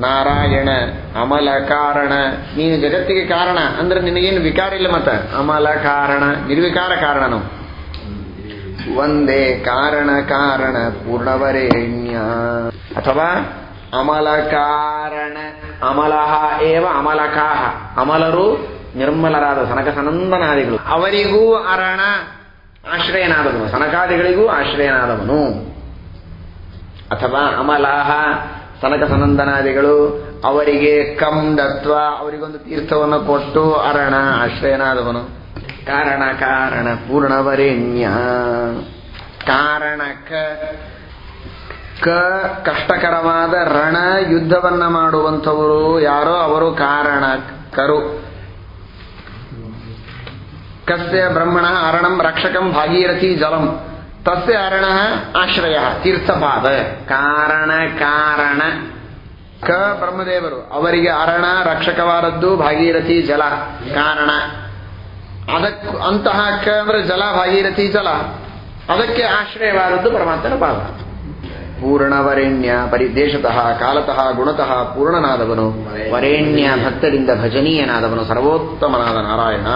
ನಾರಾಯಣ, ಅಮಲ ಕಾರಣ. ನೀನು ಜಗತ್ತಿಗೆ ಕಾರಣ. ಅಂದ್ರೆ ನಿನಗೇನು ವಿಕಾರ ಇಲ್ಲ ಮತ್ತ? ಅಮಲ ಕಾರಣ, ನಿರ್ವಿಕಾರ ಕಾರಣನು. ಒಂದೇ ಕಾರಣ ಕಾರಣ ಪೂರ್ಣವರೇಣ್ಯ ಅಥವಾ ಅಮಲ ಕಾರಣ, ಅಮಲಹ ಏವ ಅಮಲಕಾಹ. ಅಮಲರು ನಿರ್ಮಲರಾದ ಸನಕ ಸನಂದನಾದಿಗಳು ಅವರಿಗೂ ಅರಣ, ಆಶ್ರಯನಾದವನು. ಸನಕಾದಿಗಳಿಗೂ ಆಶ್ರಯನಾದವನು. ಅಥವಾ ಅಮಲಾಹ ಸನಕ ಸನಂದನಾದಿಗಳು ಅವರಿಗೆ ಕಂ ದತ್ವ, ಅವರಿಗೊಂದು ತೀರ್ಥವನ್ನು ಕೊಟ್ಟು ಅರಣ, ಆಶ್ರಯನಾದವನು. ಕಾರಣ ಕಾರಣ, ಪೂರ್ಣವರೆಣ್ಯ. ಕಾರಣಕ ಕ ಕಷ್ಟಕರವಾದ ರಣ ಯುದ್ಧವನ್ನ ಮಾಡುವಂಥವರು ಯಾರೋ ಅವರು ಕಾರಣ, ಕರು. ಕಸ್ಯ ಬ್ರಹ್ಮಣ ಅರಣಂ ರಕ್ಷಕಂ ಭಾಗೀರಥಿ ಜಲಂ. ತಸ್ಯ ಅರಣ ಆಶ್ರಯ ತೀರ್ಥಪಾದ ಕಾರಣ ಕಾರಣ. ಕ ಬ್ರಹ್ಮದೇವರು ಅವರಿಗೆ ಅರಣ ರಕ್ಷಕವಾದದ್ದು ಭಾಗೀರಥಿ ಜಲ ಕಾರಣ. ಅದಕ್ಕೂ ಅಂತಹ ಕ ಅಂದ್ರೆ ಜಲ ಭಾಗೀರಥಿ ಜಲ. ಅದಕ್ಕೆ ಆಶ್ರಯವಾದದ್ದು ಪರಮಾತ್ಮನ ಪಾದ. ಪೂರ್ಣವರೆಣ್ಯ ಪರಿದೇಶತಃ ಕಾಲತಃ ಗುಣತಃ ಪೂರ್ಣನಾದವನು. ವರೆಣ್ಯ ಭಕ್ತರಿಂದ ಭಜನೀಯನಾದವನು ಸರ್ವೋತ್ತಮನಾದ ನಾರಾಯಣ.